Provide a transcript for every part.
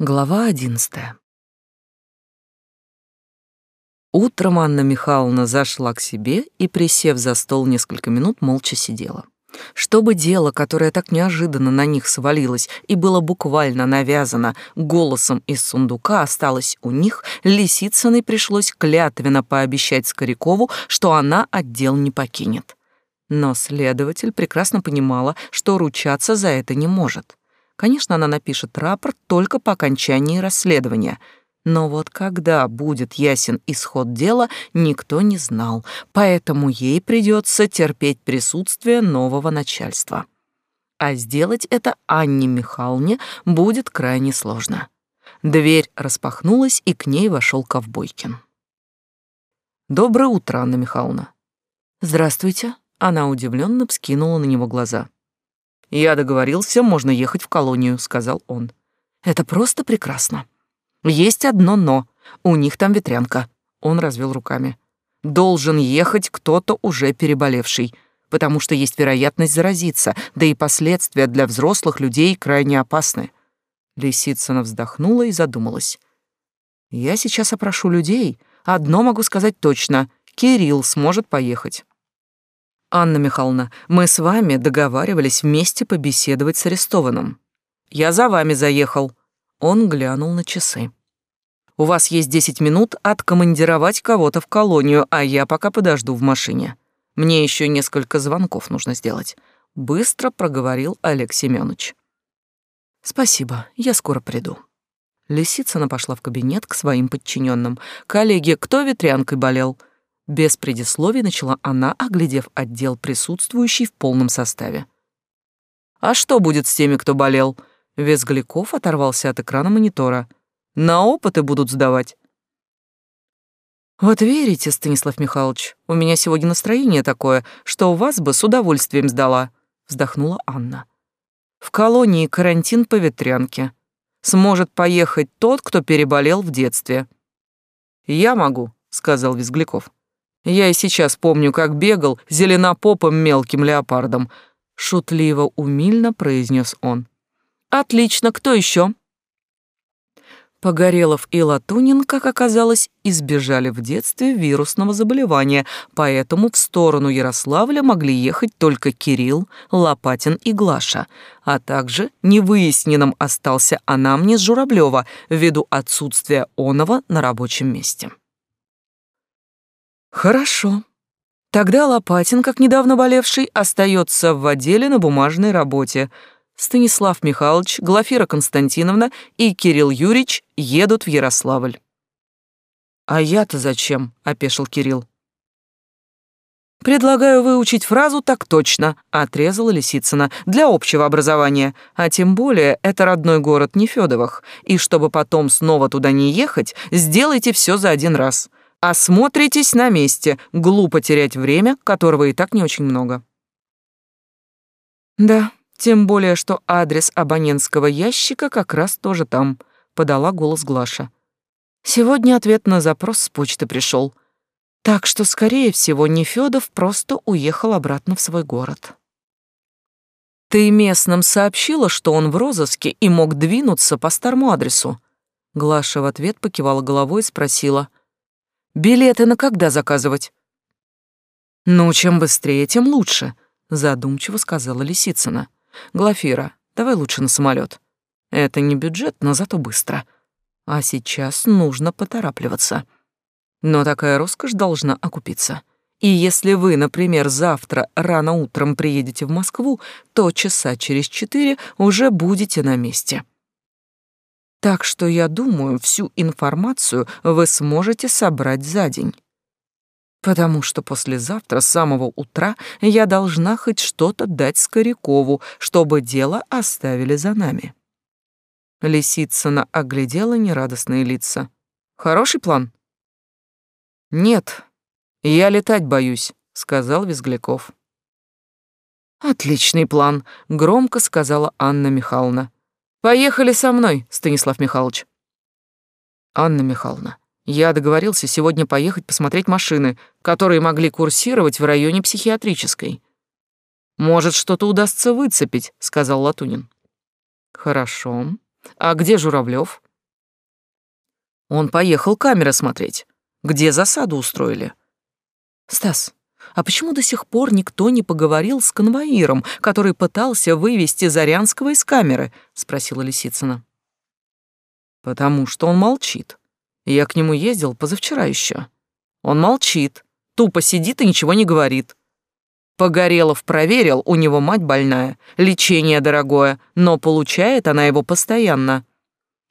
Глава одиннадцатая. Утром Анна Михайловна зашла к себе и, присев за стол несколько минут, молча сидела. Чтобы дело, которое так неожиданно на них свалилось и было буквально навязано голосом из сундука, осталось у них, Лисицыной пришлось клятвенно пообещать Скорякову, что она отдел не покинет. Но следователь прекрасно понимала, что ручаться за это не может. Конечно, она напишет рапорт только по окончании расследования. Но вот когда будет ясен исход дела, никто не знал, поэтому ей придется терпеть присутствие нового начальства. А сделать это Анне Михайловне будет крайне сложно. Дверь распахнулась, и к ней вошел Ковбойкин. «Доброе утро, Анна Михайловна». «Здравствуйте». Она удивленно вскинула на него глаза. «Я договорился, можно ехать в колонию», — сказал он. «Это просто прекрасно. Есть одно «но». У них там ветрянка». Он развел руками. «Должен ехать кто-то уже переболевший, потому что есть вероятность заразиться, да и последствия для взрослых людей крайне опасны». Лисицына вздохнула и задумалась. «Я сейчас опрошу людей. Одно могу сказать точно. Кирилл сможет поехать. «Анна Михайловна, мы с вами договаривались вместе побеседовать с арестованным. Я за вами заехал». Он глянул на часы. «У вас есть десять минут откомандировать кого-то в колонию, а я пока подожду в машине. Мне еще несколько звонков нужно сделать», — быстро проговорил Олег Семенович. «Спасибо, я скоро приду». Лисицына пошла в кабинет к своим подчиненным. «Коллеги, кто ветрянкой болел?» Без предисловий начала она, оглядев отдел присутствующий в полном составе. «А что будет с теми, кто болел?» Визгляков оторвался от экрана монитора. «На опыты будут сдавать». «Вот верите, Станислав Михайлович, у меня сегодня настроение такое, что у вас бы с удовольствием сдала», — вздохнула Анна. «В колонии карантин по ветрянке. Сможет поехать тот, кто переболел в детстве». «Я могу», — сказал Визгляков. Я и сейчас помню, как бегал зеленопопым мелким леопардом. Шутливо, умильно произнес он. Отлично, кто еще? Погорелов и Латунин, как оказалось, избежали в детстве вирусного заболевания, поэтому в сторону Ярославля могли ехать только Кирилл, Лопатин и Глаша, а также невыясненным остался анамнез Журавлева ввиду отсутствия оного на рабочем месте. Хорошо. Тогда Лопатин, как недавно болевший, остается в отделе на бумажной работе. Станислав Михайлович, Глафира Константиновна и Кирилл Юрьевич едут в Ярославль. «А я-то зачем?» — опешил Кирилл. «Предлагаю выучить фразу «так точно», — отрезала Лисицына, «для общего образования. А тем более это родной город Нефёдовых. И чтобы потом снова туда не ехать, сделайте все за один раз. Осмотритесь на месте. Глупо терять время, которого и так не очень много. Да, тем более, что адрес абонентского ящика как раз тоже там, подала голос Глаша. Сегодня ответ на запрос с почты пришел. Так что, скорее всего, Нефёдов просто уехал обратно в свой город. Ты местным сообщила, что он в розыске и мог двинуться по старому адресу? Глаша в ответ покивала головой и спросила: Билеты на когда заказывать? Ну, чем быстрее, тем лучше, задумчиво сказала Лисицына. Глафира, давай лучше на самолет. Это не бюджет, но зато быстро. А сейчас нужно поторапливаться. Но такая роскошь должна окупиться. И если вы, например, завтра рано утром приедете в Москву, то часа через четыре уже будете на месте. Так что я думаю, всю информацию вы сможете собрать за день. Потому что послезавтра с самого утра я должна хоть что-то дать Скорякову, чтобы дело оставили за нами. Лисицына оглядела нерадостные лица. Хороший план? Нет, я летать боюсь, сказал Визгляков. Отличный план, громко сказала Анна Михайловна. Поехали со мной, Станислав Михайлович. Анна Михайловна, я договорился сегодня поехать посмотреть машины, которые могли курсировать в районе психиатрической. Может, что-то удастся выцепить, сказал Латунин. Хорошо. А где Журавлев? Он поехал камеры смотреть. Где засаду устроили? Стас, а почему до сих пор никто не поговорил с конвоиром, который пытался вывести Зарянского из камеры? спросила Лисицына. Потому что он молчит. Я к нему ездил позавчера еще. Он молчит, тупо сидит и ничего не говорит. Погорелов проверил, у него мать больная, лечение дорогое, но получает она его постоянно.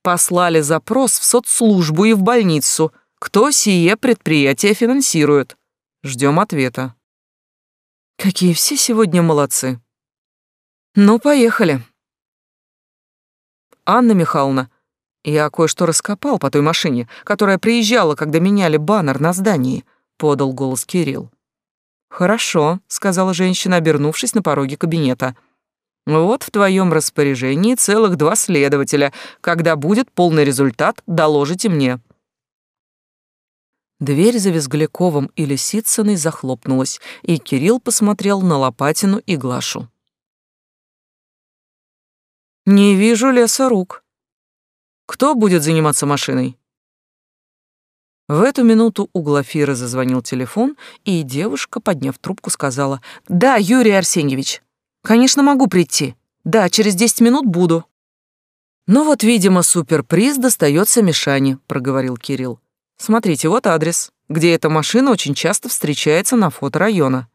Послали запрос в соцслужбу и в больницу. Кто сие предприятие финансирует? Ждем ответа. Какие все сегодня молодцы. Ну, поехали. Анна Михайловна, я кое-что раскопал по той машине, которая приезжала, когда меняли баннер на здании, подал голос Кирилл. «Хорошо», — сказала женщина, обернувшись на пороге кабинета. «Вот в твоем распоряжении целых два следователя. Когда будет полный результат, доложите мне». Дверь за Визгляковым и Лисицыной захлопнулась, и Кирилл посмотрел на Лопатину и Глашу. «Не вижу леса рук. Кто будет заниматься машиной?» В эту минуту у Глафиры зазвонил телефон, и девушка, подняв трубку, сказала, «Да, Юрий Арсеньевич, конечно, могу прийти. Да, через десять минут буду». «Ну вот, видимо, суперприз достается Мишане», — проговорил Кирилл. «Смотрите, вот адрес, где эта машина очень часто встречается на фото района».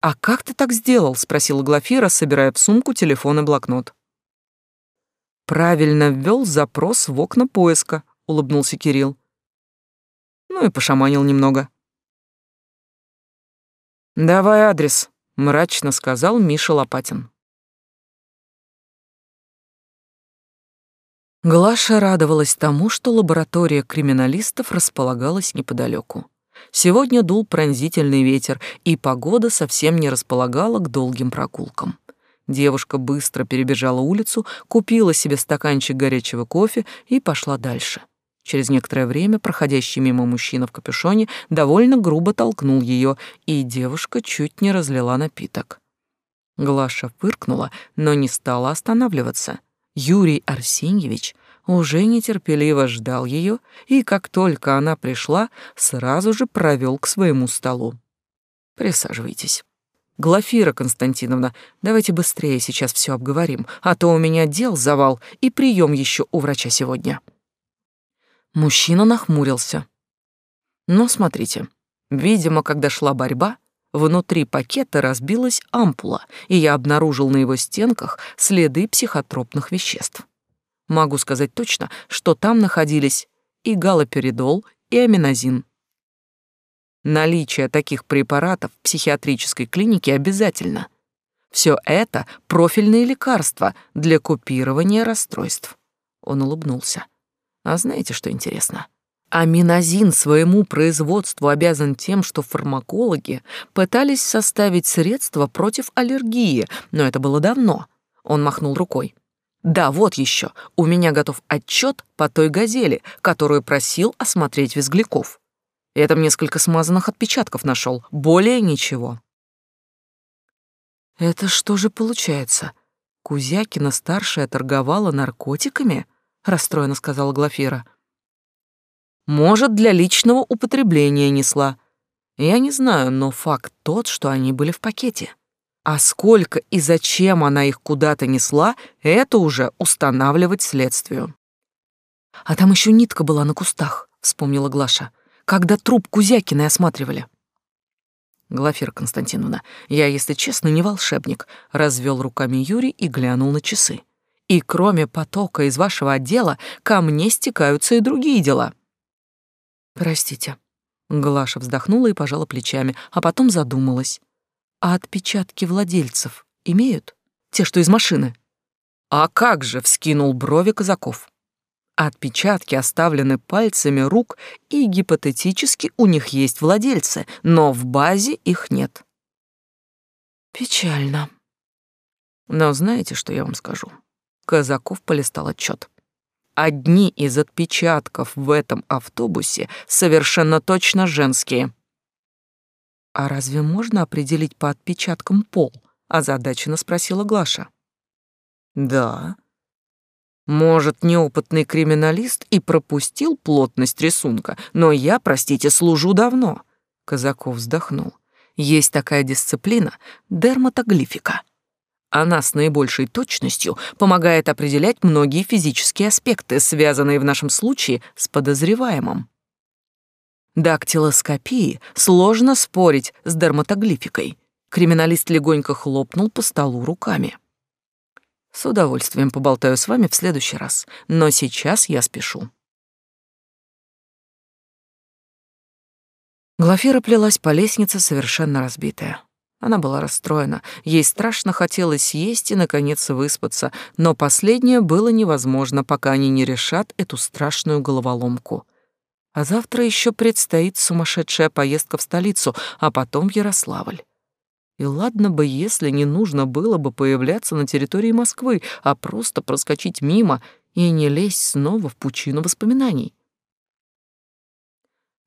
«А как ты так сделал?» — спросила Глафира, собирая в сумку телефон и блокнот. «Правильно ввел запрос в окна поиска», — улыбнулся Кирилл ну и пошаманил немного. «Давай адрес», — мрачно сказал Миша Лопатин. Глаша радовалась тому, что лаборатория криминалистов располагалась неподалеку. Сегодня дул пронзительный ветер, и погода совсем не располагала к долгим прогулкам. Девушка быстро перебежала улицу, купила себе стаканчик горячего кофе и пошла дальше. Через некоторое время проходящий мимо мужчина в капюшоне довольно грубо толкнул ее, и девушка чуть не разлила напиток. Глаша фыркнула, но не стала останавливаться. Юрий Арсеньевич уже нетерпеливо ждал ее, и как только она пришла, сразу же провел к своему столу. «Присаживайтесь». «Глафира Константиновна, давайте быстрее сейчас все обговорим, а то у меня дел завал и прием еще у врача сегодня». Мужчина нахмурился. Но смотрите, видимо, когда шла борьба, внутри пакета разбилась ампула, и я обнаружил на его стенках следы психотропных веществ. Могу сказать точно, что там находились и галоперидол, и аминозин. Наличие таких препаратов в психиатрической клинике обязательно. Все это профильные лекарства для купирования расстройств. Он улыбнулся. А знаете, что интересно? Аминозин своему производству обязан тем, что фармакологи пытались составить средства против аллергии, но это было давно. Он махнул рукой. Да, вот еще. У меня готов отчет по той газели, которую просил осмотреть Визгляков. Я там несколько смазанных отпечатков нашел. Более ничего. Это что же получается? Кузякина старшая торговала наркотиками? расстроенно сказала Глафира. Может, для личного употребления несла. Я не знаю, но факт тот, что они были в пакете. А сколько и зачем она их куда-то несла, это уже устанавливать следствию. А там еще нитка была на кустах, вспомнила Глаша, когда труп Кузякиной осматривали. Глафира Константиновна, я, если честно, не волшебник, развел руками Юрий и глянул на часы. И кроме потока из вашего отдела, ко мне стекаются и другие дела. Простите. Глаша вздохнула и пожала плечами, а потом задумалась. А отпечатки владельцев имеют? Те, что из машины? А как же, вскинул брови Казаков. Отпечатки оставлены пальцами рук, и гипотетически у них есть владельцы, но в базе их нет. Печально. Но знаете, что я вам скажу? Казаков полистал отчет. Одни из отпечатков в этом автобусе совершенно точно женские. А разве можно определить по отпечаткам пол? озадаченно спросила Глаша. Да. Может, неопытный криминалист и пропустил плотность рисунка, но я, простите, служу давно. Казаков вздохнул. Есть такая дисциплина — дерматоглифика. Она с наибольшей точностью помогает определять многие физические аспекты, связанные в нашем случае с подозреваемым. Дактилоскопии сложно спорить с дерматоглификой. Криминалист легонько хлопнул по столу руками. С удовольствием поболтаю с вами в следующий раз, но сейчас я спешу. Глафира плелась по лестнице, совершенно разбитая. Она была расстроена, ей страшно хотелось есть и, наконец, выспаться, но последнее было невозможно, пока они не решат эту страшную головоломку. А завтра еще предстоит сумасшедшая поездка в столицу, а потом в Ярославль. И ладно бы, если не нужно было бы появляться на территории Москвы, а просто проскочить мимо и не лезть снова в пучину воспоминаний.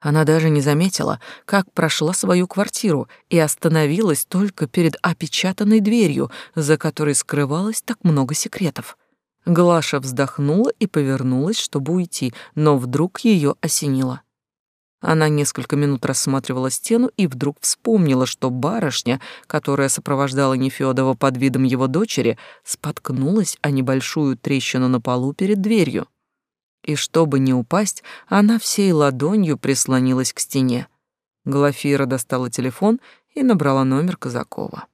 Она даже не заметила, как прошла свою квартиру и остановилась только перед опечатанной дверью, за которой скрывалось так много секретов. Глаша вздохнула и повернулась, чтобы уйти, но вдруг ее осенило. Она несколько минут рассматривала стену и вдруг вспомнила, что барышня, которая сопровождала Нефёдова под видом его дочери, споткнулась о небольшую трещину на полу перед дверью. И чтобы не упасть, она всей ладонью прислонилась к стене. Глафира достала телефон и набрала номер Казакова.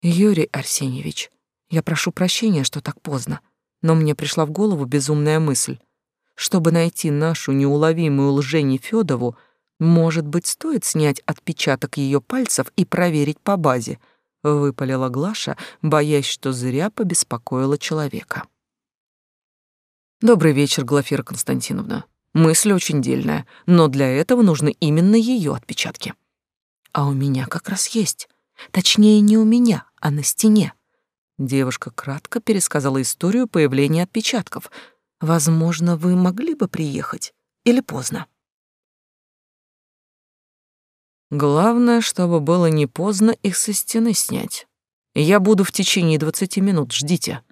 «Юрий Арсеньевич, я прошу прощения, что так поздно, но мне пришла в голову безумная мысль. Чтобы найти нашу неуловимую лжени Федову, может быть, стоит снять отпечаток ее пальцев и проверить по базе, выпалила Глаша, боясь, что зря побеспокоила человека. Добрый вечер, Глафира Константиновна. Мысль очень дельная, но для этого нужны именно ее отпечатки. А у меня как раз есть. Точнее, не у меня, а на стене. Девушка кратко пересказала историю появления отпечатков — Возможно, вы могли бы приехать или поздно. Главное, чтобы было не поздно их со стены снять. Я буду в течение двадцати минут, ждите.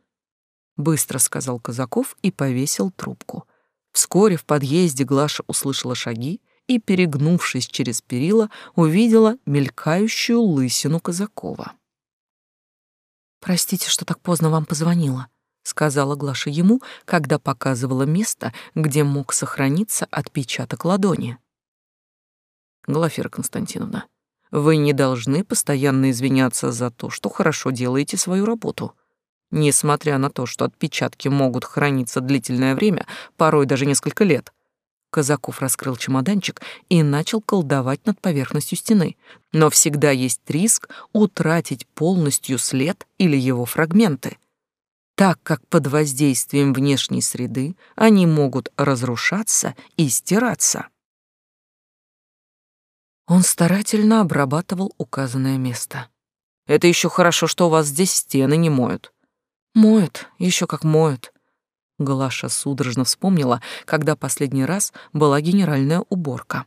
Быстро сказал Казаков и повесил трубку. Вскоре в подъезде Глаша услышала шаги и, перегнувшись через перила, увидела мелькающую лысину Казакова. «Простите, что так поздно вам позвонила», сказала Глаша ему, когда показывала место, где мог сохраниться отпечаток ладони. Глафира Константиновна, вы не должны постоянно извиняться за то, что хорошо делаете свою работу. Несмотря на то, что отпечатки могут храниться длительное время, порой даже несколько лет. Казаков раскрыл чемоданчик и начал колдовать над поверхностью стены. Но всегда есть риск утратить полностью след или его фрагменты так как под воздействием внешней среды они могут разрушаться и стираться. Он старательно обрабатывал указанное место. Это еще хорошо, что у вас здесь стены не моют. Моют, еще как моют. Глаша судорожно вспомнила, когда последний раз была генеральная уборка.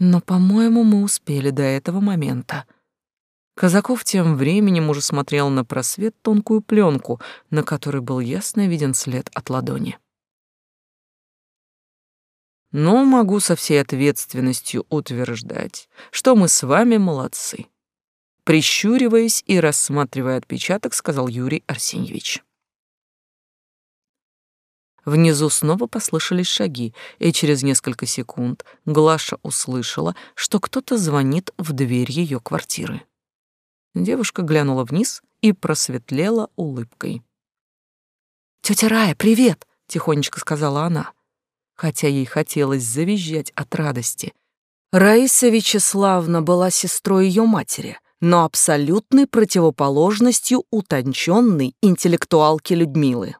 Но, по-моему, мы успели до этого момента. Казаков тем временем уже смотрел на просвет тонкую пленку, на которой был ясно виден след от ладони. Но могу со всей ответственностью утверждать, что мы с вами молодцы. Прищуриваясь и рассматривая отпечаток, сказал Юрий Арсеньевич. Внизу снова послышались шаги, и через несколько секунд Глаша услышала, что кто-то звонит в дверь ее квартиры. Девушка глянула вниз и просветлела улыбкой. «Тетя Рая, привет!» — тихонечко сказала она, хотя ей хотелось завизжать от радости. Раиса Вячеславна была сестрой ее матери, но абсолютной противоположностью утонченной интеллектуалки Людмилы.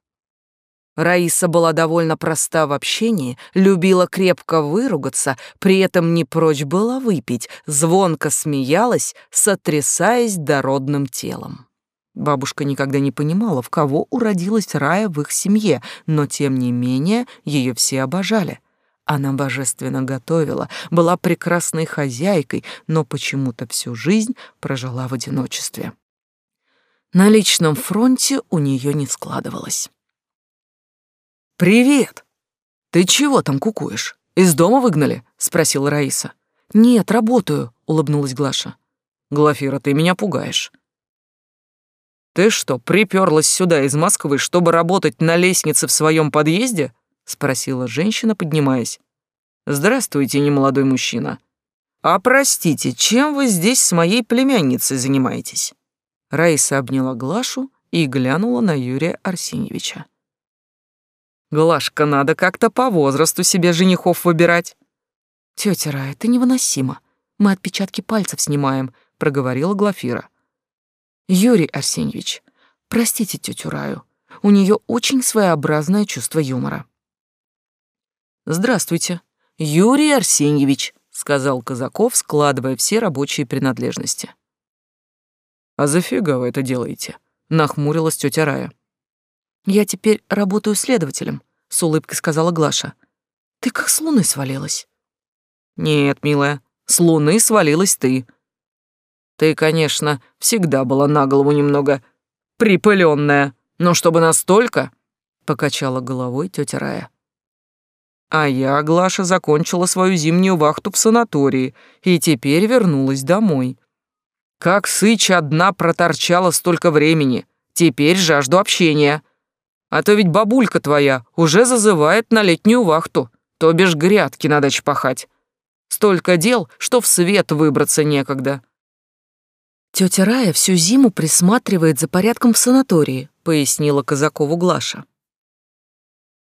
Раиса была довольно проста в общении, любила крепко выругаться, при этом не прочь была выпить, звонко смеялась, сотрясаясь дородным телом. Бабушка никогда не понимала, в кого уродилась Рая в их семье, но тем не менее ее все обожали. Она божественно готовила, была прекрасной хозяйкой, но почему-то всю жизнь прожила в одиночестве. На личном фронте у нее не складывалось. «Привет! Ты чего там кукуешь? Из дома выгнали?» — спросила Раиса. «Нет, работаю», — улыбнулась Глаша. «Глафира, ты меня пугаешь». «Ты что, приперлась сюда из Москвы, чтобы работать на лестнице в своем подъезде?» — спросила женщина, поднимаясь. «Здравствуйте, немолодой мужчина. А простите, чем вы здесь с моей племянницей занимаетесь?» Раиса обняла Глашу и глянула на Юрия Арсеньевича. Глашка, надо как-то по возрасту себе женихов выбирать. Тетя Рая, это невыносимо. Мы отпечатки пальцев снимаем, проговорила Глафира. Юрий Арсеньевич, простите тетю Раю, у нее очень своеобразное чувство юмора. Здравствуйте, Юрий Арсеньевич, сказал Казаков, складывая все рабочие принадлежности. А зафига вы это делаете? нахмурилась тетя Рая. Я теперь работаю следователем, с улыбкой сказала Глаша. Ты как с луны свалилась. Нет, милая, с луны свалилась ты. Ты, конечно, всегда была на голову немного припыленная, но чтобы настолько, покачала головой тетя Рая. А я, Глаша, закончила свою зимнюю вахту в санатории и теперь вернулась домой. Как сыч одна проторчала столько времени, теперь жажду общения. А то ведь бабулька твоя уже зазывает на летнюю вахту, то бишь грядки на даче пахать. Столько дел, что в свет выбраться некогда. Тетя Рая всю зиму присматривает за порядком в санатории, пояснила Казакову Глаша.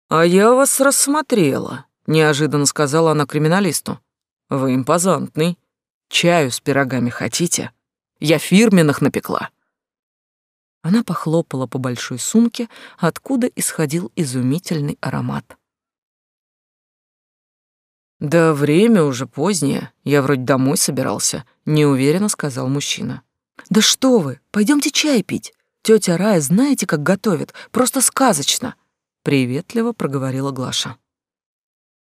А я вас рассмотрела, неожиданно сказала она криминалисту. Вы импозантный. Чаю с пирогами хотите? Я фирменных напекла. Она похлопала по большой сумке, откуда исходил изумительный аромат. «Да время уже позднее, я вроде домой собирался», — неуверенно сказал мужчина. «Да что вы, пойдемте чай пить. Тетя Рая знаете, как готовит, просто сказочно», — приветливо проговорила Глаша.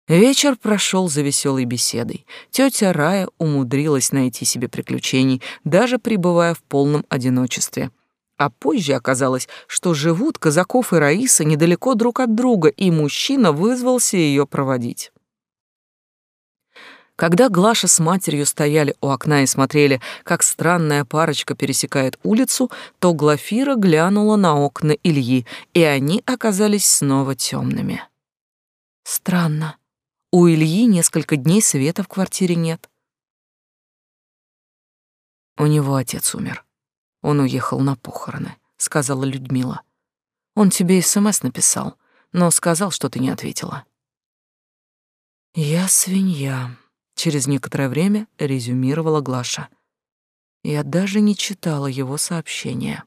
Вечер прошел за веселой беседой. Тетя Рая умудрилась найти себе приключений, даже пребывая в полном одиночестве. А позже оказалось, что живут Казаков и Раиса недалеко друг от друга, и мужчина вызвался ее проводить. Когда Глаша с матерью стояли у окна и смотрели, как странная парочка пересекает улицу, то Глафира глянула на окна Ильи, и они оказались снова темными. Странно. У Ильи несколько дней света в квартире нет. У него отец умер. Он уехал на похороны, сказала Людмила. Он тебе СМС написал, но сказал, что ты не ответила. Я свинья, через некоторое время резюмировала Глаша. Я даже не читала его сообщения.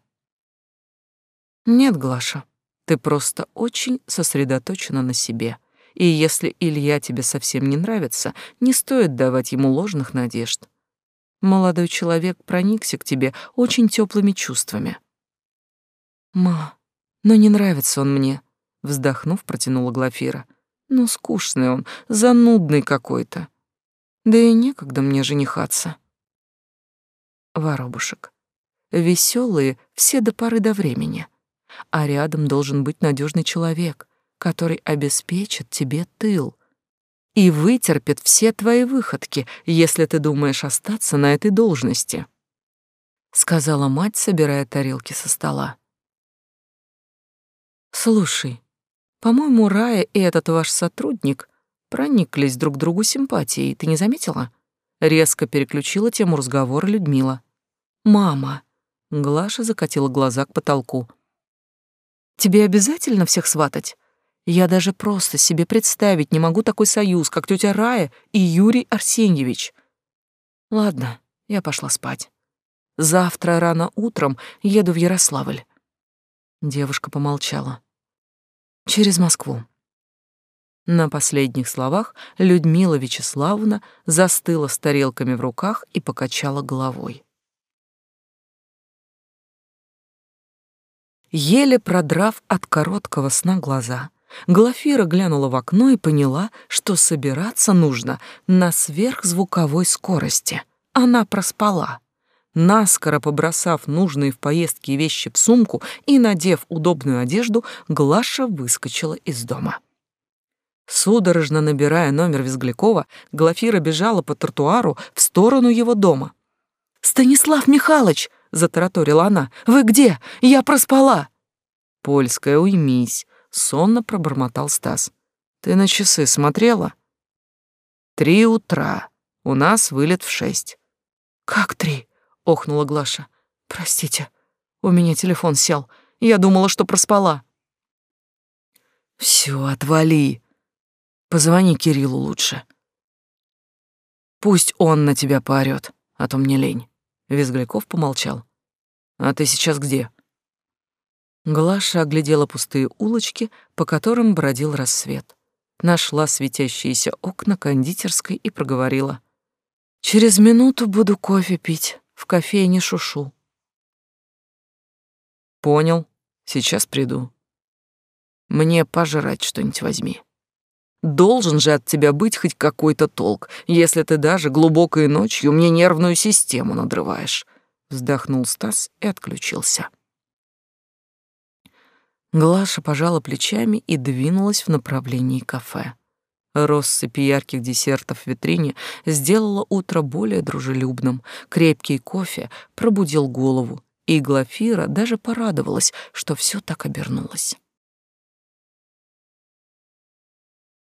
Нет, Глаша, ты просто очень сосредоточена на себе. И если Илья тебе совсем не нравится, не стоит давать ему ложных надежд. Молодой человек проникся к тебе очень теплыми чувствами. «Ма, но не нравится он мне», — вздохнув, протянула Глафира. «Ну, скучный он, занудный какой-то. Да и некогда мне женихаться». Воробушек. Веселые все до поры до времени, а рядом должен быть надежный человек, который обеспечит тебе тыл, и вытерпит все твои выходки, если ты думаешь остаться на этой должности», — сказала мать, собирая тарелки со стола. «Слушай, по-моему, Рая и этот ваш сотрудник прониклись друг к другу симпатией, ты не заметила?» Резко переключила тему разговора Людмила. «Мама!» — Глаша закатила глаза к потолку. «Тебе обязательно всех сватать? Я даже просто себе представить не могу такой союз, как тетя Рая и Юрий Арсеньевич. Ладно, я пошла спать. Завтра рано утром еду в Ярославль. Девушка помолчала. Через Москву. На последних словах Людмила Вячеславовна застыла с тарелками в руках и покачала головой. Еле продрав от короткого сна глаза, Глафира глянула в окно и поняла, что собираться нужно на сверхзвуковой скорости. Она проспала. Наскоро побросав нужные в поездке вещи в сумку и надев удобную одежду, Глаша выскочила из дома. Судорожно набирая номер Визглякова, Глафира бежала по тротуару в сторону его дома. «Станислав Михайлович!» — затараторила она. «Вы где? Я проспала!» «Польская, уймись!» — сонно пробормотал Стас. «Ты на часы смотрела?» «Три утра. У нас вылет в шесть». «Как три?» — охнула Глаша. «Простите, у меня телефон сел. Я думала, что проспала». «Всё, отвали. Позвони Кириллу лучше. Пусть он на тебя поорёт, а то мне лень». Визгляков помолчал. «А ты сейчас где?» Глаша оглядела пустые улочки, по которым бродил рассвет. Нашла светящиеся окна кондитерской и проговорила. «Через минуту буду кофе пить, в кофейне Шушу». «Понял, сейчас приду. Мне пожрать что-нибудь возьми. Должен же от тебя быть хоть какой-то толк, если ты даже глубокой ночью мне нервную систему надрываешь», вздохнул Стас и отключился. Глаша пожала плечами и двинулась в направлении кафе. Россыпь ярких десертов в витрине сделала утро более дружелюбным. Крепкий кофе пробудил голову, и Глафира даже порадовалась, что все так обернулось.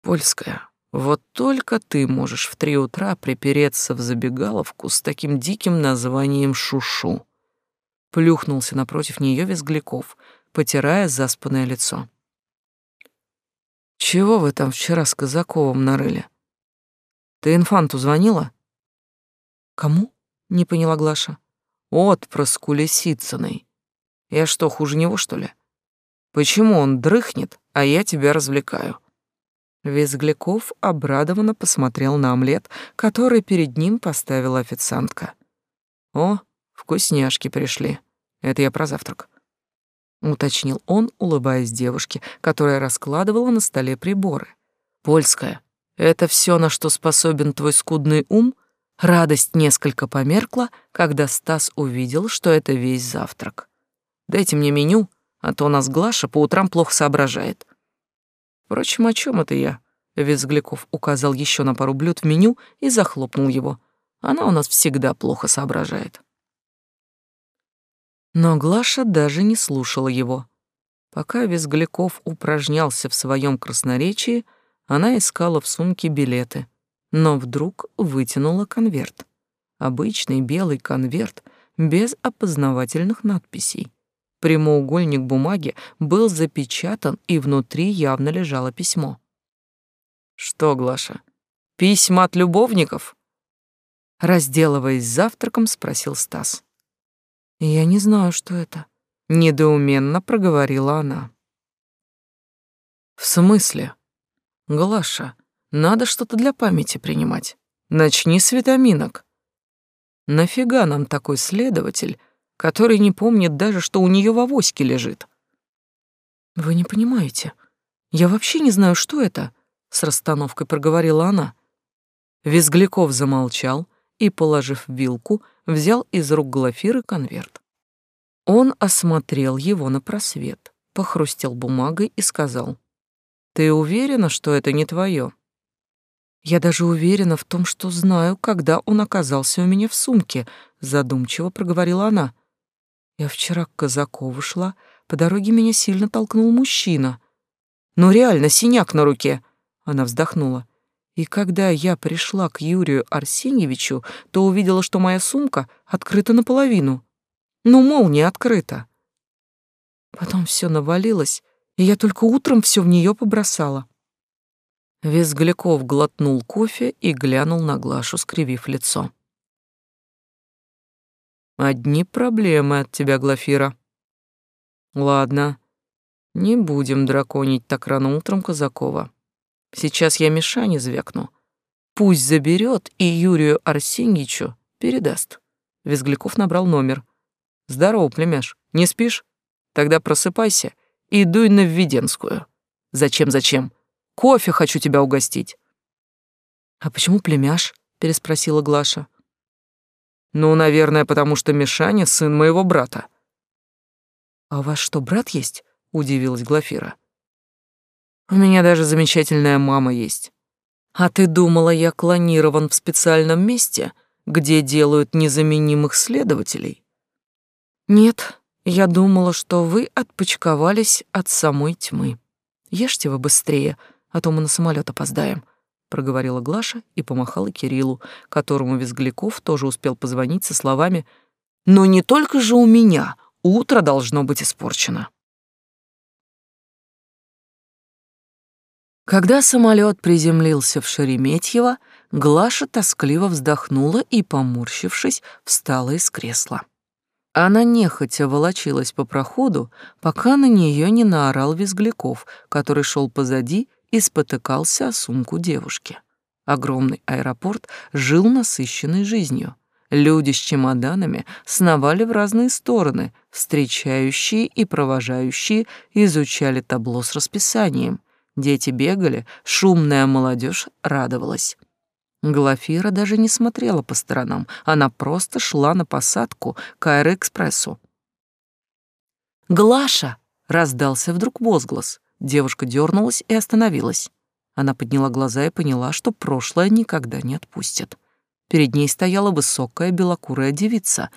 Польская, вот только ты можешь в три утра припереться в забегаловку с таким диким названием «Шушу». Плюхнулся напротив нее Визгляков — потирая заспанное лицо. «Чего вы там вчера с Казаковым нарыли? Ты инфанту звонила?» «Кому?» — не поняла Глаша. «Отпрыску Лисицыной. Я что, хуже него, что ли? Почему он дрыхнет, а я тебя развлекаю?» Визгляков обрадованно посмотрел на омлет, который перед ним поставила официантка. «О, вкусняшки пришли. Это я про завтрак уточнил он, улыбаясь девушке, которая раскладывала на столе приборы. Польская. Это все, на что способен твой скудный ум? Радость несколько померкла, когда Стас увидел, что это весь завтрак. Дайте мне меню, а то нас Глаша по утрам плохо соображает. Впрочем, о чем это я? Визгляков указал еще на пару блюд в меню и захлопнул его. Она у нас всегда плохо соображает. Но Глаша даже не слушала его. Пока Визгляков упражнялся в своем красноречии, она искала в сумке билеты, но вдруг вытянула конверт. Обычный белый конверт без опознавательных надписей. Прямоугольник бумаги был запечатан, и внутри явно лежало письмо. «Что, Глаша, письма от любовников?» Разделываясь завтраком, спросил Стас. «Я не знаю, что это», — недоуменно проговорила она. «В смысле? Глаша, надо что-то для памяти принимать. Начни с витаминок. Нафига нам такой следователь, который не помнит даже, что у нее в авоське лежит?» «Вы не понимаете. Я вообще не знаю, что это», — с расстановкой проговорила она. Визгляков замолчал и, положив вилку, — взял из рук Глафиры конверт. Он осмотрел его на просвет, похрустел бумагой и сказал, «Ты уверена, что это не твое?» «Я даже уверена в том, что знаю, когда он оказался у меня в сумке», задумчиво проговорила она. «Я вчера к Казакову шла, по дороге меня сильно толкнул мужчина. Ну реально, синяк на руке!» Она вздохнула. И когда я пришла к Юрию Арсеньевичу, то увидела, что моя сумка открыта наполовину. Ну, мол, не открыта. Потом все навалилось, и я только утром все в нее побросала. Визгляков глотнул кофе и глянул на Глашу, скривив лицо. «Одни проблемы от тебя, Глафира». «Ладно, не будем драконить так рано утром Казакова. Сейчас я Мишане звякну. Пусть заберет и Юрию Арсеньевичу передаст. Визгляков набрал номер. Здорово, племяш. Не спишь? Тогда просыпайся и дуй на Введенскую. Зачем, зачем? Кофе хочу тебя угостить. А почему племяш? переспросила Глаша. Ну, наверное, потому что Мишаня сын моего брата. А у вас что, брат есть? удивилась Глафира. У меня даже замечательная мама есть. А ты думала, я клонирован в специальном месте, где делают незаменимых следователей? Нет, я думала, что вы отпочковались от самой тьмы. Ешьте вы быстрее, а то мы на самолет опоздаем, проговорила Глаша и помахала Кириллу, которому Визгляков тоже успел позвонить со словами: "Но не только же у меня, утро должно быть испорчено". Когда самолет приземлился в Шереметьево, Глаша тоскливо вздохнула и, поморщившись, встала из кресла. Она нехотя волочилась по проходу, пока на нее не наорал Визгляков, который шел позади и спотыкался о сумку девушки. Огромный аэропорт жил насыщенной жизнью. Люди с чемоданами сновали в разные стороны, встречающие и провожающие изучали табло с расписанием, Дети бегали, шумная молодежь радовалась. Глафира даже не смотрела по сторонам, она просто шла на посадку к аэроэкспрессу. «Глаша!» — раздался вдруг возглас. Девушка дернулась и остановилась. Она подняла глаза и поняла, что прошлое никогда не отпустит. Перед ней стояла высокая белокурая девица.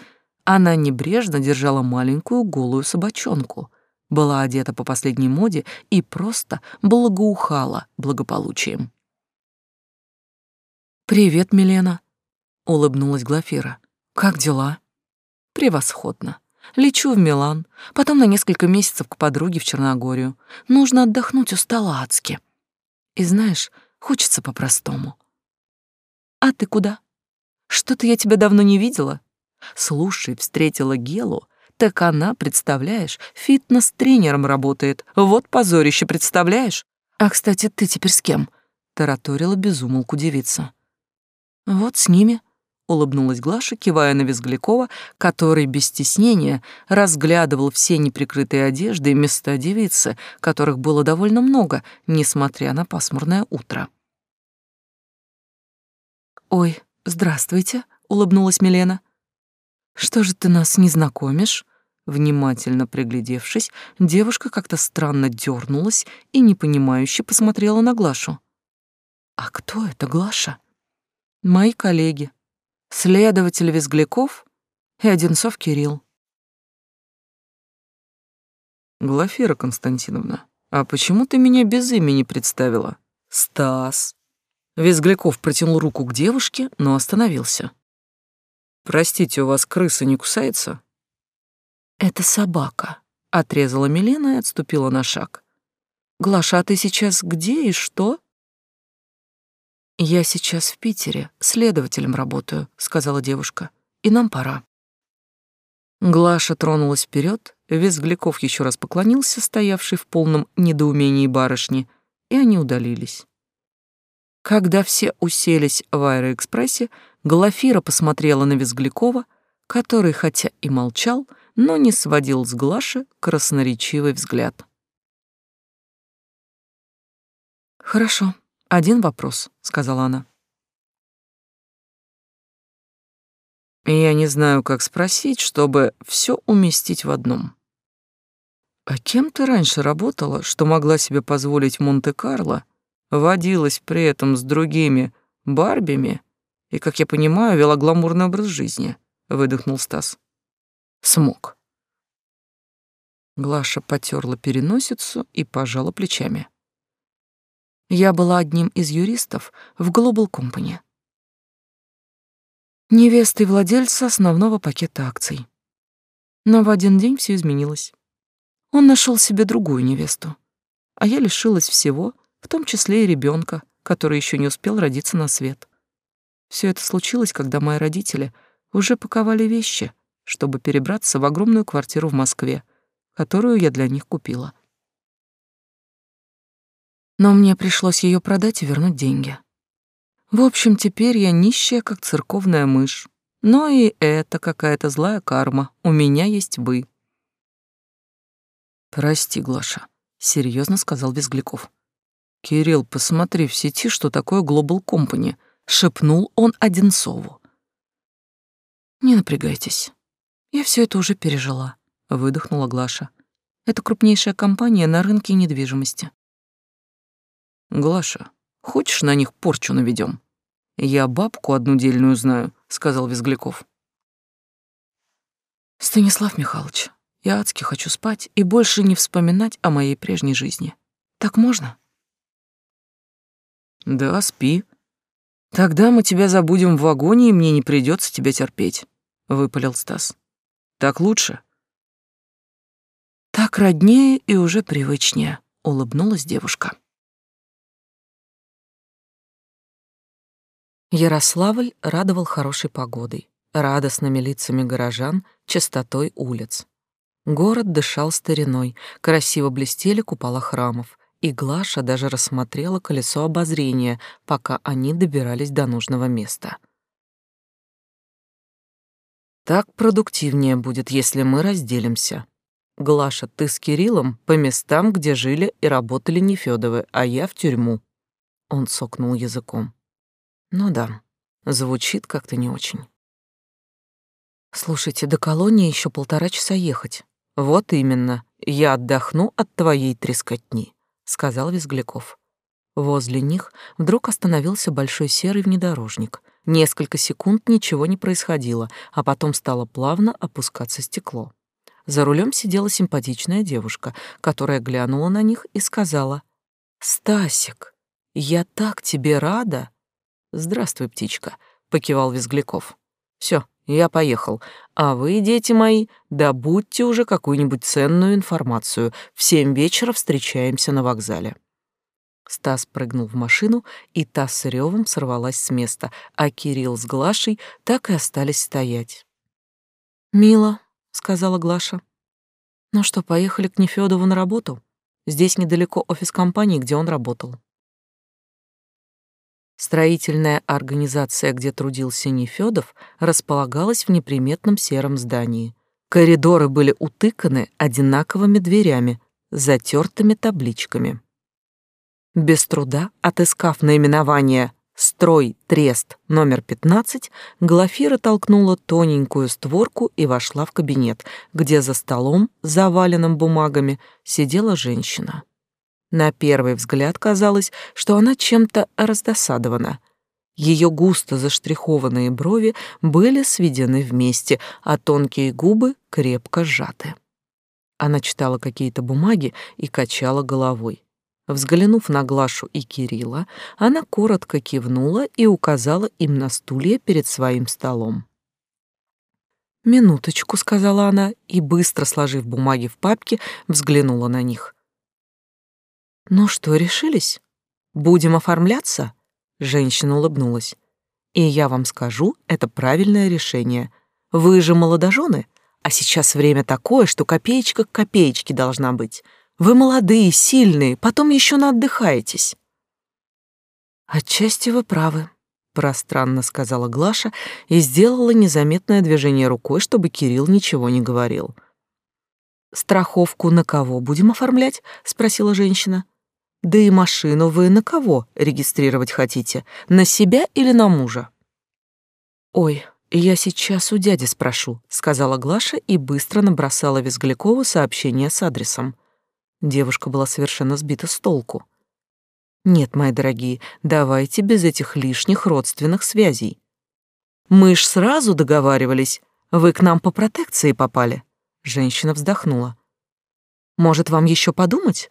Она небрежно держала маленькую голую собачонку — была одета по последней моде и просто благоухала благополучием. «Привет, Милена», — улыбнулась Глафира. «Как дела?» «Превосходно. Лечу в Милан, потом на несколько месяцев к подруге в Черногорию. Нужно отдохнуть, устала адски. И знаешь, хочется по-простому». «А ты куда? Что-то я тебя давно не видела». «Слушай, встретила Гелу, так она, представляешь, фитнес-тренером работает. Вот позорище, представляешь? А, кстати, ты теперь с кем? Тараторила безумолку девица. Вот с ними, улыбнулась Глаша, кивая на Визглякова, который без стеснения разглядывал все неприкрытые одежды и места девицы, которых было довольно много, несмотря на пасмурное утро. «Ой, здравствуйте», — улыбнулась Милена. «Что же ты нас не знакомишь?» Внимательно приглядевшись, девушка как-то странно дернулась и непонимающе посмотрела на Глашу. «А кто это Глаша?» «Мои коллеги. Следователь Визгляков и Одинцов Кирилл». «Глафира Константиновна, а почему ты меня без имени представила?» «Стас». Визгляков протянул руку к девушке, но остановился. «Простите, у вас крыса не кусается?» «Это собака», — отрезала Милена и отступила на шаг. «Глаша, а ты сейчас где и что?» «Я сейчас в Питере, следователем работаю», — сказала девушка. «И нам пора». Глаша тронулась вперед, Визгляков еще раз поклонился, стоявший в полном недоумении барышни, и они удалились. Когда все уселись в аэроэкспрессе, Глафира посмотрела на Визглякова, который, хотя и молчал, — но не сводил с Глаши красноречивый взгляд. «Хорошо, один вопрос», — сказала она. Я не знаю, как спросить, чтобы все уместить в одном. А кем ты раньше работала, что могла себе позволить Монте-Карло, водилась при этом с другими Барбями и, как я понимаю, вела гламурный образ жизни? Выдохнул Стас. Смог. Глаша потерла переносицу и пожала плечами. Я была одним из юристов в Global Company. Невестой владельца основного пакета акций. Но в один день все изменилось. Он нашел себе другую невесту, а я лишилась всего, в том числе и ребенка, который еще не успел родиться на свет. Все это случилось, когда мои родители уже паковали вещи, чтобы перебраться в огромную квартиру в Москве, которую я для них купила. Но мне пришлось ее продать и вернуть деньги. В общем, теперь я нищая, как церковная мышь. Но и это какая-то злая карма. У меня есть вы. Прости, Глаша, серьезно сказал Безгляков. Кирилл, посмотри в сети, что такое Global Company, шепнул он Одинцову. Не напрягайтесь. Я все это уже пережила, выдохнула Глаша. Это крупнейшая компания на рынке недвижимости. Глаша, хочешь на них порчу наведем? Я бабку одну дельную знаю, сказал Визгляков. Станислав Михайлович, я адски хочу спать и больше не вспоминать о моей прежней жизни. Так можно? Да, спи. Тогда мы тебя забудем в вагоне, и мне не придется тебя терпеть, выпалил Стас. Так лучше? Так роднее и уже привычнее, улыбнулась девушка. Ярославль радовал хорошей погодой, радостными лицами горожан, чистотой улиц. Город дышал стариной, красиво блестели купола храмов, и Глаша даже рассмотрела колесо обозрения, пока они добирались до нужного места. «Так продуктивнее будет, если мы разделимся. Глаша, ты с Кириллом по местам, где жили и работали Нефёдовы, а я в тюрьму». Он сокнул языком. Ну да, звучит как-то не очень. Слушайте, до колонии еще полтора часа ехать. Вот именно. Я отдохну от твоей трескотни, сказал Визгляков. Возле них вдруг остановился большой серый внедорожник. Несколько секунд ничего не происходило, а потом стало плавно опускаться стекло. За рулем сидела симпатичная девушка, которая глянула на них и сказала: "Стасик, я так тебе рада!" «Здравствуй, птичка», — покивал Визгляков. «Все, я поехал. А вы, дети мои, добудьте уже какую-нибудь ценную информацию. В семь вечера встречаемся на вокзале». Стас прыгнул в машину, и та с ревом сорвалась с места, а Кирилл с Глашей так и остались стоять. «Мило», — сказала Глаша. «Ну что, поехали к Нефёдову на работу? Здесь недалеко офис компании, где он работал». Строительная организация, где трудился Нефёдов, располагалась в неприметном сером здании. Коридоры были утыканы одинаковыми дверями, затертыми табличками. Без труда, отыскав наименование «Строй Трест номер 15», Глафира толкнула тоненькую створку и вошла в кабинет, где за столом, заваленным бумагами, сидела женщина. На первый взгляд казалось, что она чем-то раздосадована. Ее густо заштрихованные брови были сведены вместе, а тонкие губы крепко сжаты. Она читала какие-то бумаги и качала головой. Взглянув на Глашу и Кирилла, она коротко кивнула и указала им на стулья перед своим столом. «Минуточку», — сказала она, и, быстро сложив бумаги в папке, взглянула на них. «Ну что, решились? Будем оформляться?» Женщина улыбнулась. «И я вам скажу, это правильное решение. Вы же молодожены, а сейчас время такое, что копеечка к копеечке должна быть. Вы молодые, сильные, потом еще наотдыхаетесь». «Отчасти вы правы», — пространно сказала Глаша и сделала незаметное движение рукой, чтобы Кирилл ничего не говорил. «Страховку на кого будем оформлять?» — спросила женщина. Да и машину вы на кого регистрировать хотите? На себя или на мужа? Ой, я сейчас у дяди спрошу, сказала Глаша и быстро набросала Визглякову сообщение с адресом. Девушка была совершенно сбита с толку. Нет, мои дорогие, давайте без этих лишних родственных связей. Мы ж сразу договаривались. Вы к нам по протекции попали. Женщина вздохнула. Может, вам еще подумать?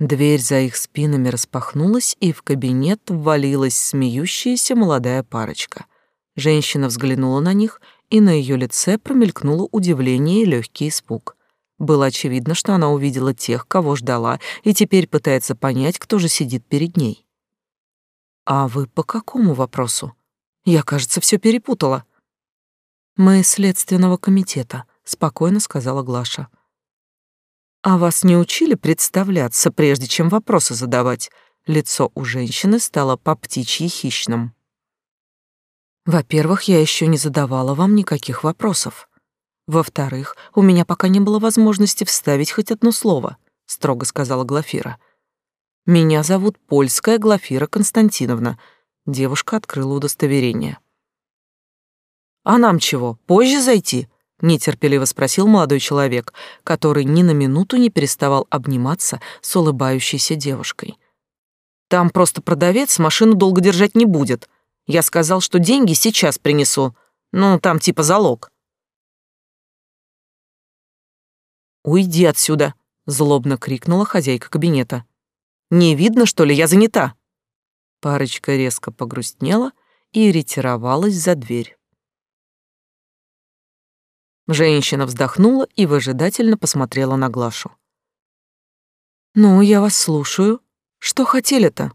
Дверь за их спинами распахнулась, и в кабинет ввалилась смеющаяся молодая парочка. Женщина взглянула на них, и на ее лице промелькнуло удивление и легкий испуг. Было очевидно, что она увидела тех, кого ждала, и теперь пытается понять, кто же сидит перед ней. «А вы по какому вопросу? Я, кажется, все перепутала». «Мы из Следственного комитета», — спокойно сказала Глаша. «А вас не учили представляться, прежде чем вопросы задавать?» Лицо у женщины стало по птичьи хищным. «Во-первых, я еще не задавала вам никаких вопросов. Во-вторых, у меня пока не было возможности вставить хоть одно слово», — строго сказала Глафира. «Меня зовут Польская Глафира Константиновна». Девушка открыла удостоверение. «А нам чего, позже зайти?» Нетерпеливо спросил молодой человек, который ни на минуту не переставал обниматься с улыбающейся девушкой. Там просто продавец машину долго держать не будет. Я сказал, что деньги сейчас принесу. Ну, там типа залог. «Уйди отсюда!» — злобно крикнула хозяйка кабинета. «Не видно, что ли, я занята?» Парочка резко погрустнела и ретировалась за дверь. Женщина вздохнула и выжидательно посмотрела на Глашу. «Ну, я вас слушаю. Что хотели-то?»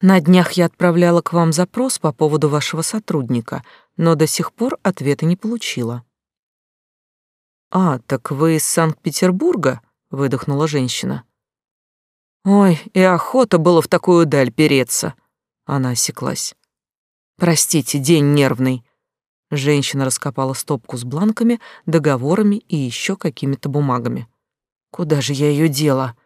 «На днях я отправляла к вам запрос по поводу вашего сотрудника, но до сих пор ответа не получила». «А, так вы из Санкт-Петербурга?» — выдохнула женщина. «Ой, и охота было в такую даль переться!» Она осеклась. «Простите, день нервный. Женщина раскопала стопку с бланками, договорами и еще какими-то бумагами. Куда же я ее дела?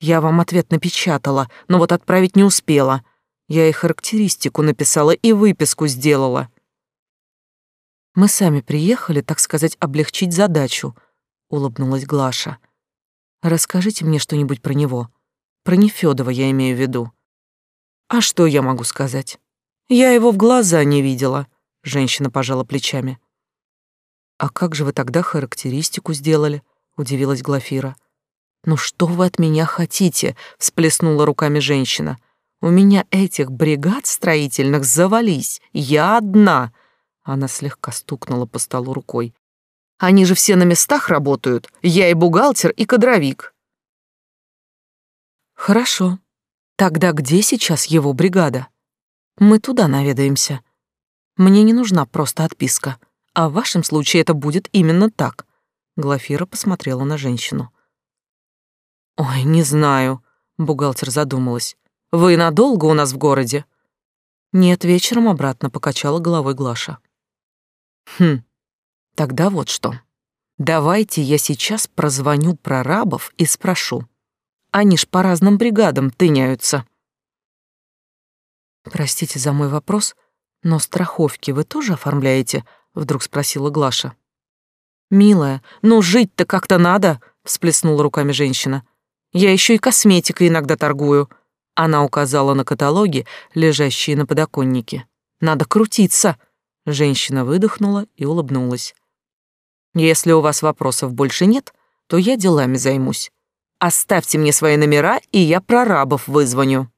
Я вам ответ напечатала, но вот отправить не успела. Я и характеристику написала, и выписку сделала. Мы сами приехали, так сказать, облегчить задачу, улыбнулась Глаша. Расскажите мне что-нибудь про него. Про Нефёдова я имею в виду. А что я могу сказать? Я его в глаза не видела. Женщина пожала плечами. «А как же вы тогда характеристику сделали?» — удивилась Глафира. «Ну что вы от меня хотите?» — всплеснула руками женщина. «У меня этих бригад строительных завались. Я одна!» Она слегка стукнула по столу рукой. «Они же все на местах работают. Я и бухгалтер, и кадровик». «Хорошо. Тогда где сейчас его бригада? Мы туда наведаемся. Мне не нужна просто отписка, а в вашем случае это будет именно так. Глафира посмотрела на женщину. Ой, не знаю, бухгалтер задумалась. Вы надолго у нас в городе? Нет, вечером обратно покачала головой Глаша. Хм. Тогда вот что. Давайте я сейчас прозвоню прорабов и спрошу. Они ж по разным бригадам тыняются. Простите за мой вопрос, «Но страховки вы тоже оформляете?» — вдруг спросила Глаша. «Милая, ну жить-то как-то надо!» — всплеснула руками женщина. «Я еще и косметикой иногда торгую». Она указала на каталоги, лежащие на подоконнике. «Надо крутиться!» Женщина выдохнула и улыбнулась. «Если у вас вопросов больше нет, то я делами займусь. Оставьте мне свои номера, и я прорабов вызвоню».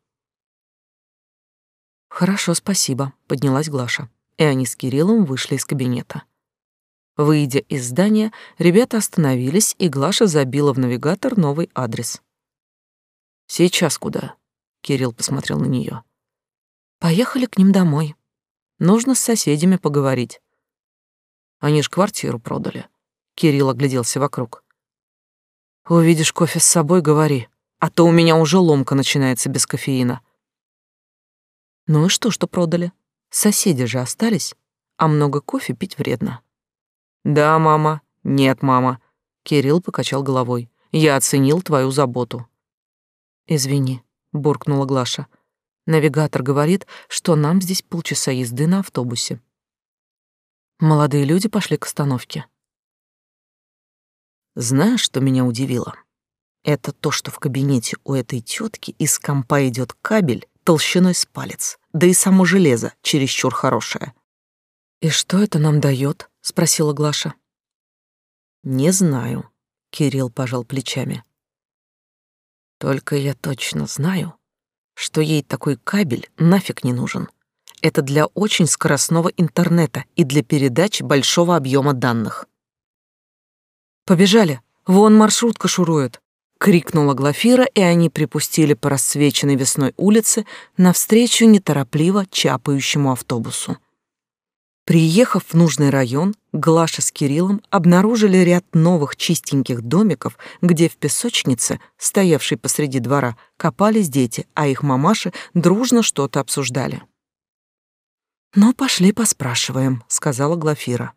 «Хорошо, спасибо», — поднялась Глаша. И они с Кириллом вышли из кабинета. Выйдя из здания, ребята остановились, и Глаша забила в навигатор новый адрес. «Сейчас куда?» — Кирилл посмотрел на нее. «Поехали к ним домой. Нужно с соседями поговорить». Они ж квартиру продали. Кирилл огляделся вокруг. «Увидишь кофе с собой, говори, а то у меня уже ломка начинается без кофеина». Ну и что, что продали? Соседи же остались, а много кофе пить вредно. Да, мама. Нет, мама. Кирилл покачал головой. Я оценил твою заботу. Извини, буркнула Глаша. Навигатор говорит, что нам здесь полчаса езды на автобусе. Молодые люди пошли к остановке. Знаешь, что меня удивило? Это то, что в кабинете у этой тетки из компа идет кабель толщиной с палец да и само железо чересчур хорошее. «И что это нам дает? спросила Глаша. «Не знаю», — Кирилл пожал плечами. «Только я точно знаю, что ей такой кабель нафиг не нужен. Это для очень скоростного интернета и для передач большого объема данных». «Побежали! Вон маршрутка шурует!» Крикнула Глафира, и они припустили по рассвеченной весной улице навстречу неторопливо чапающему автобусу. Приехав в нужный район, Глаша с Кириллом обнаружили ряд новых чистеньких домиков, где в песочнице, стоявшей посреди двора, копались дети, а их мамаши дружно что-то обсуждали. «Ну, пошли поспрашиваем», — сказала Глафира.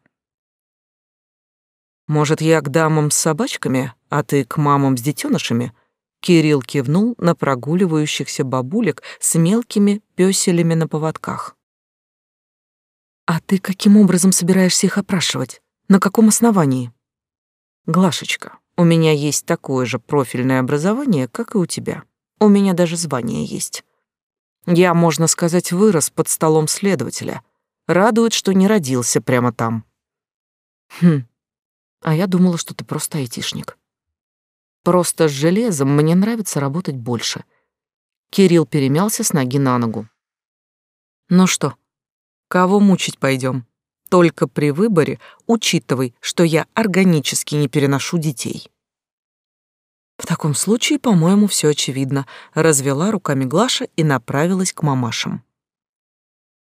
Может, я к дамам с собачками, а ты к мамам с детенышами? Кирилл кивнул на прогуливающихся бабулек с мелкими пёселями на поводках. А ты каким образом собираешься их опрашивать? На каком основании? Глашечка, у меня есть такое же профильное образование, как и у тебя. У меня даже звание есть. Я, можно сказать, вырос под столом следователя. Радует, что не родился прямо там. Хм. А я думала, что ты просто айтишник. Просто с железом мне нравится работать больше. Кирилл перемялся с ноги на ногу. Ну что, кого мучить пойдем? Только при выборе учитывай, что я органически не переношу детей. В таком случае, по-моему, все очевидно, развела руками Глаша и направилась к мамашам.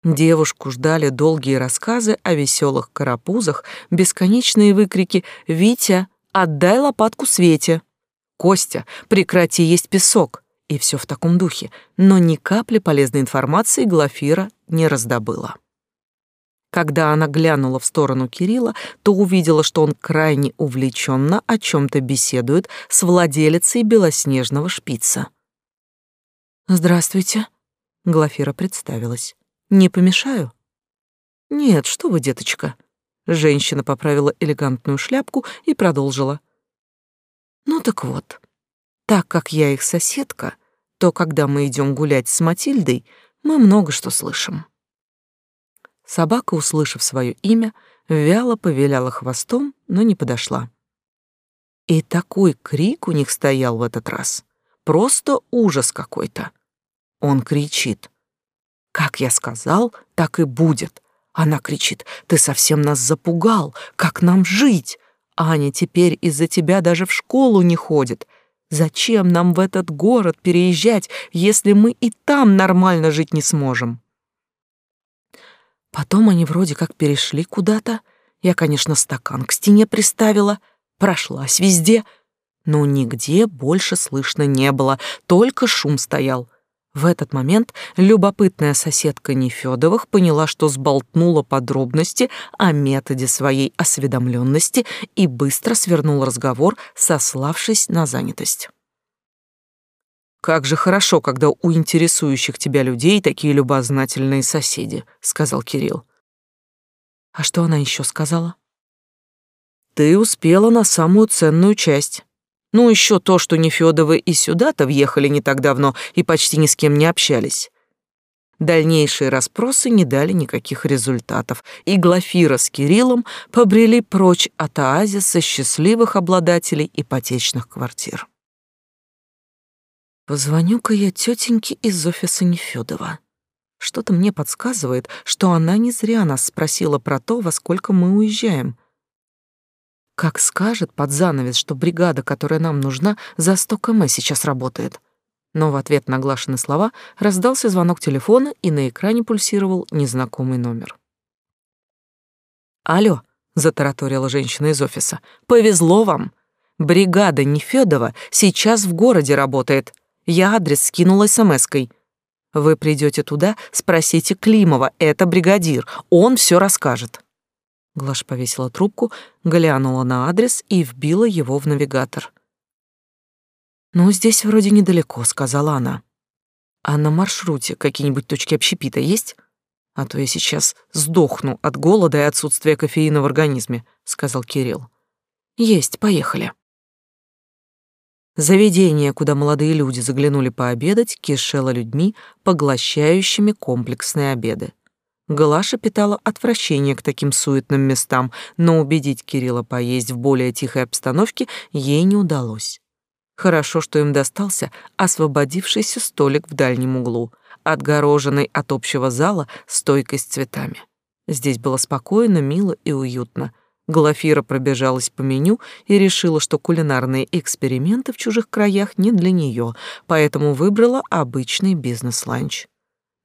Девушку ждали долгие рассказы о веселых карапузах, бесконечные выкрики «Витя, отдай лопатку Свете!» «Костя, прекрати есть песок!» И все в таком духе, но ни капли полезной информации Глафира не раздобыла. Когда она глянула в сторону Кирилла, то увидела, что он крайне увлеченно о чем-то беседует с владелицей белоснежного шпица. «Здравствуйте», — Глафира представилась. Не помешаю? Нет, что вы, деточка. Женщина поправила элегантную шляпку и продолжила. Ну так вот, так как я их соседка, то когда мы идем гулять с Матильдой, мы много что слышим. Собака, услышав свое имя, вяло повиляла хвостом, но не подошла. И такой крик у них стоял в этот раз. Просто ужас какой-то. Он кричит. Как я сказал, так и будет. Она кричит, ты совсем нас запугал, как нам жить? Аня теперь из-за тебя даже в школу не ходит. Зачем нам в этот город переезжать, если мы и там нормально жить не сможем? Потом они вроде как перешли куда-то. Я, конечно, стакан к стене приставила, прошлась везде, но нигде больше слышно не было, только шум стоял. В этот момент любопытная соседка Нефёдовых поняла, что сболтнула подробности о методе своей осведомленности и быстро свернула разговор, сославшись на занятость. «Как же хорошо, когда у интересующих тебя людей такие любознательные соседи», — сказал Кирилл. «А что она еще сказала?» «Ты успела на самую ценную часть». Ну, еще то, что Нефёдовы и сюда-то въехали не так давно и почти ни с кем не общались. Дальнейшие расспросы не дали никаких результатов, и Глафира с Кириллом побрели прочь от оазиса счастливых обладателей ипотечных квартир. Позвоню-ка я тетеньке из офиса Нефёдова. Что-то мне подсказывает, что она не зря нас спросила про то, во сколько мы уезжаем — как скажет под занавес, что бригада, которая нам нужна, за 100 км сейчас работает. Но в ответ на Глашины слова раздался звонок телефона, и на экране пульсировал незнакомый номер. «Алло», — затараторила женщина из офиса, — «повезло вам. Бригада Нефёдова сейчас в городе работает. Я адрес скинула смс-кой. Вы придете туда, спросите Климова, это бригадир, он все расскажет». Глаш повесила трубку, глянула на адрес и вбила его в навигатор. «Ну, здесь вроде недалеко», — сказала она. «А на маршруте какие-нибудь точки общепита есть? А то я сейчас сдохну от голода и отсутствия кофеина в организме», — сказал Кирилл. «Есть, поехали». Заведение, куда молодые люди заглянули пообедать, кишело людьми, поглощающими комплексные обеды. Глаша питала отвращение к таким суетным местам, но убедить Кирилла поесть в более тихой обстановке ей не удалось. Хорошо, что им достался освободившийся столик в дальнем углу, отгороженный от общего зала стойкой с цветами. Здесь было спокойно, мило и уютно. Глафира пробежалась по меню и решила, что кулинарные эксперименты в чужих краях не для нее, поэтому выбрала обычный бизнес-ланч.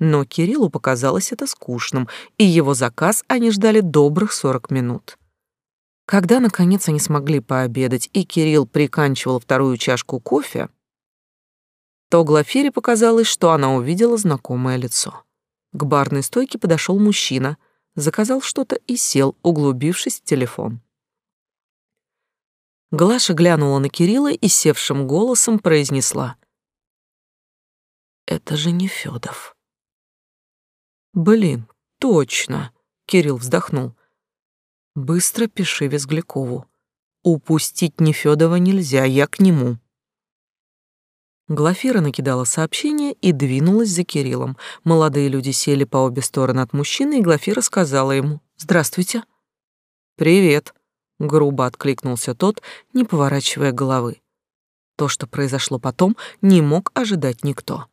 Но Кириллу показалось это скучным, и его заказ они ждали добрых сорок минут. Когда, наконец, они смогли пообедать, и Кирилл приканчивал вторую чашку кофе, то Глафире показалось, что она увидела знакомое лицо. К барной стойке подошел мужчина, заказал что-то и сел, углубившись в телефон. Глаша глянула на Кирилла и севшим голосом произнесла. «Это же не Фёдов». Блин, точно. Кирилл вздохнул. Быстро пиши Визглякову. Упустить Нефёдова нельзя, я к нему. Глафира накидала сообщение и двинулась за Кириллом. Молодые люди сели по обе стороны от мужчины, и Глафира сказала ему «Здравствуйте». «Привет», — грубо откликнулся тот, не поворачивая головы. То, что произошло потом, не мог ожидать никто.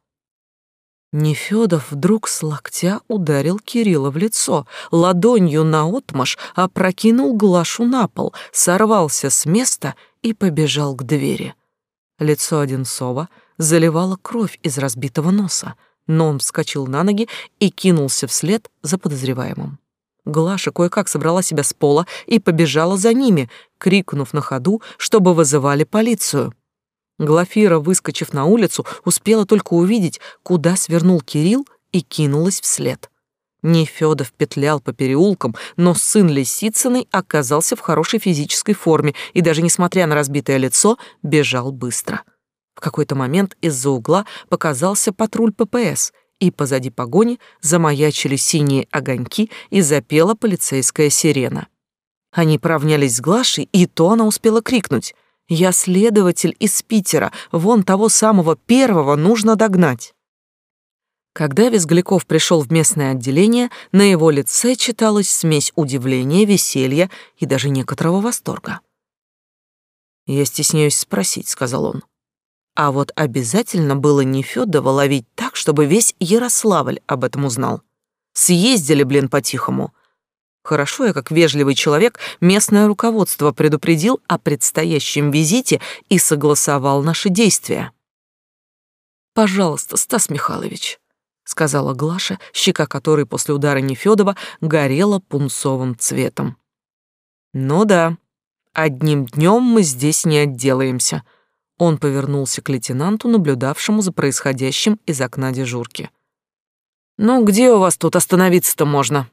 Нефёдов вдруг с локтя ударил Кирилла в лицо, ладонью наотмашь опрокинул Глашу на пол, сорвался с места и побежал к двери. Лицо Одинцова заливало кровь из разбитого носа, но он вскочил на ноги и кинулся вслед за подозреваемым. Глаша кое-как собрала себя с пола и побежала за ними, крикнув на ходу, чтобы вызывали полицию. Глафира, выскочив на улицу, успела только увидеть, куда свернул Кирилл и кинулась вслед. Нефёдов петлял по переулкам, но сын Лисицыной оказался в хорошей физической форме и даже несмотря на разбитое лицо, бежал быстро. В какой-то момент из-за угла показался патруль ППС, и позади погони замаячили синие огоньки и запела полицейская сирена. Они поравнялись с Глашей, и то она успела крикнуть «Я следователь из Питера, вон того самого первого нужно догнать». Когда Визгляков пришел в местное отделение, на его лице читалась смесь удивления, веселья и даже некоторого восторга. «Я стесняюсь спросить», — сказал он. «А вот обязательно было не Фёдова ловить так, чтобы весь Ярославль об этом узнал. Съездили, блин, по-тихому. Хорошо я, как вежливый человек, местное руководство предупредил о предстоящем визите и согласовал наши действия». «Пожалуйста, Стас Михайлович», сказала Глаша, щека которой после удара Нефёдова горела пунцовым цветом. Ну да, одним днем мы здесь не отделаемся. Он повернулся к лейтенанту, наблюдавшему за происходящим из окна дежурки. Ну где у вас тут остановиться-то можно?